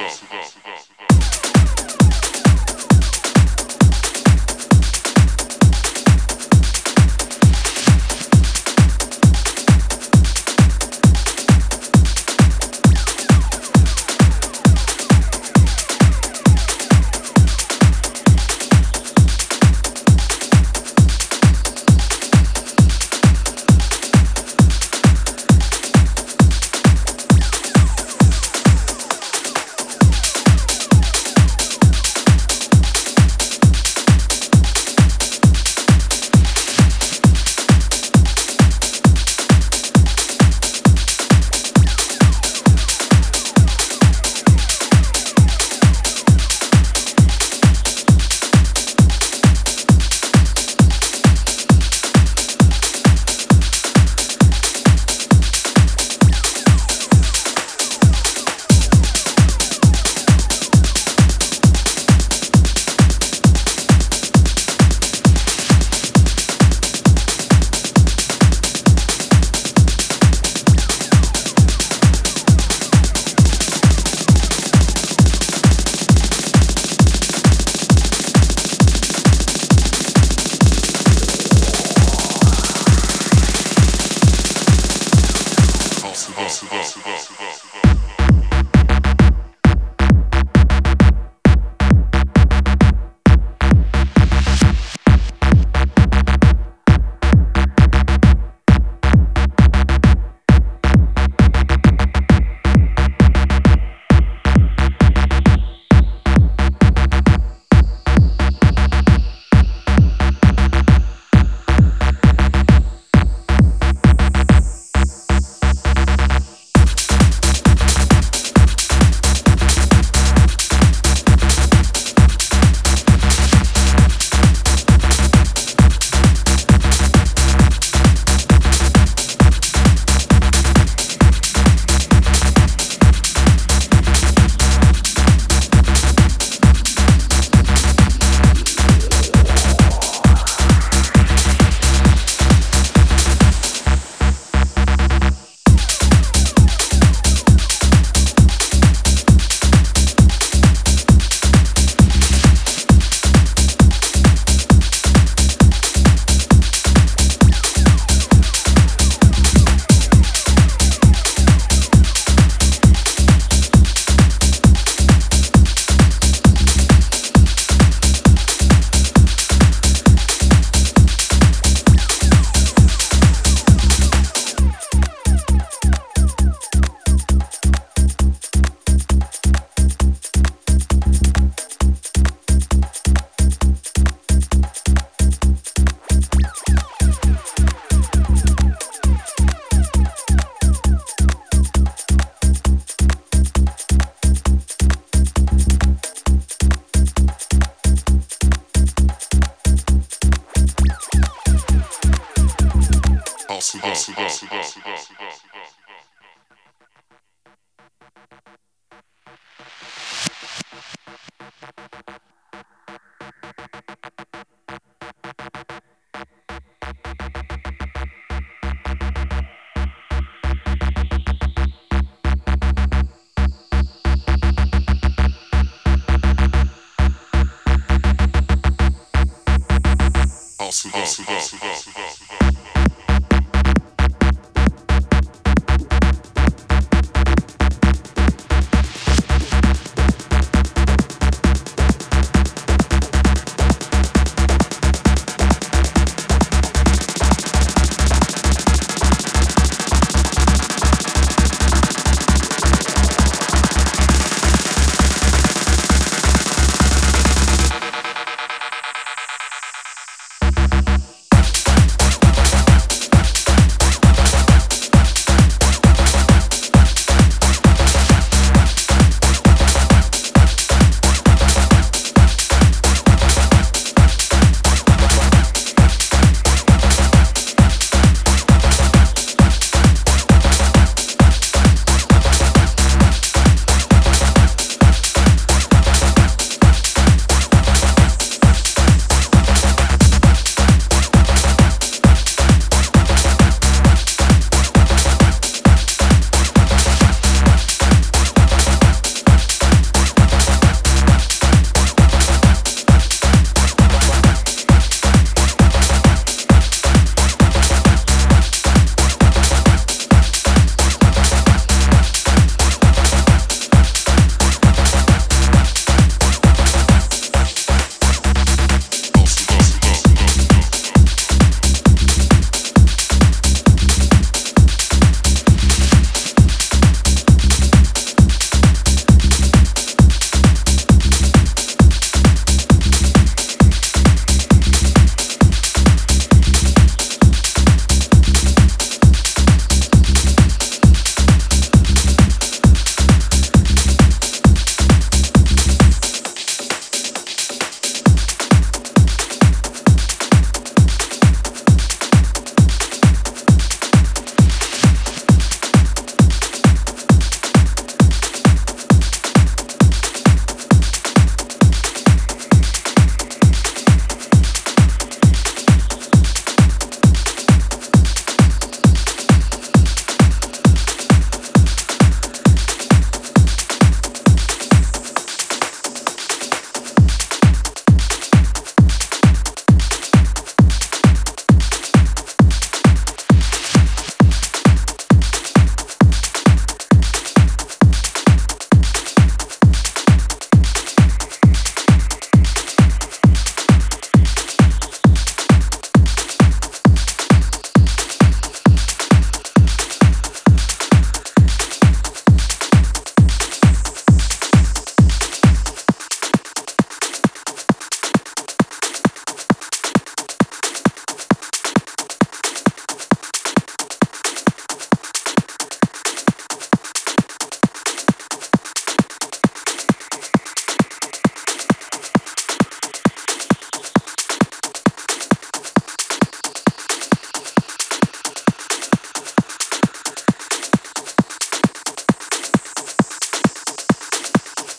up. house, house, house, house, house, house.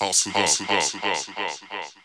Awesome, awesome, awesome, awesome, awesome, awesome.